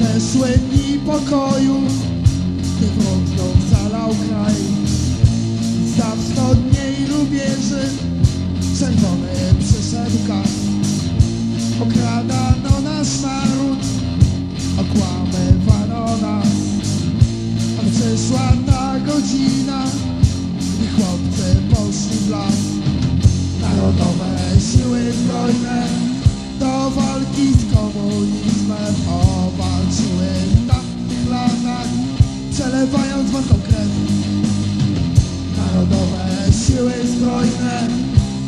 Nadeszły dni pokoju, gdy wodną zalał kraj. Za wschodniej rubieży czerwony przyszedł kas. Okradano nasz naród, okłamywano nas. A przyszła ta godzina, gdy chłopcy poszli w las. Narodowe siły zbrojne do walki z komunizmem przelewając własną krew. Narodowe siły zbrojne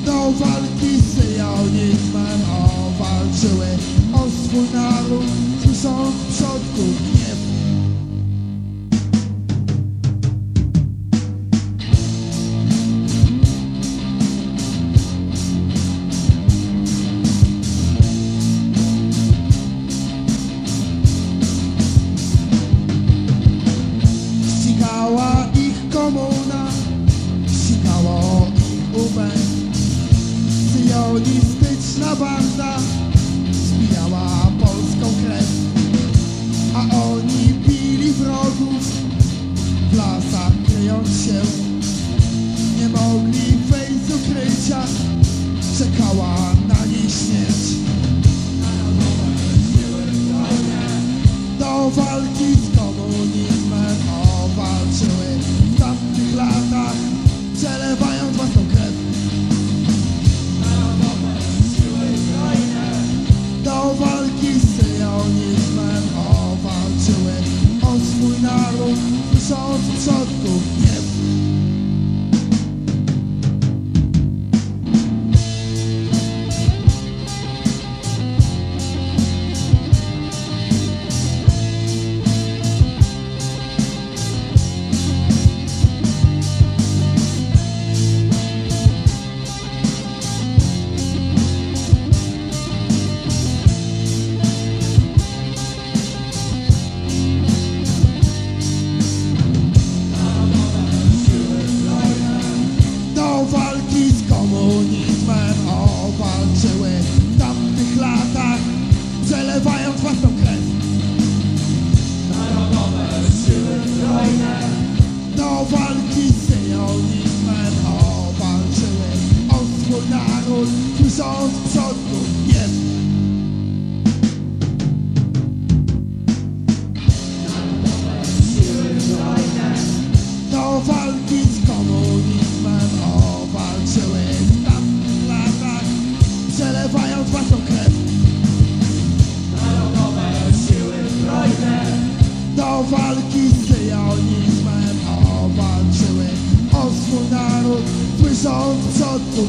do walki z syjonizmem Owalczyły o swój naród, słysząc przodków banda zbijała polską krew, a oni bili wrogów w lasach kryjąc się. Nie mogli wejść z ukrycia, czekała na nich śmierć. do walki z komunizmem Owalczyły w tamtych latach, przelewając naród, słysząc przodków gniew do walki z komunizmem Owalczyły w tamtych latach, przelewając własną krew. Do walki z syjonizmem Owalczyły. O swój naród, słysząc przodków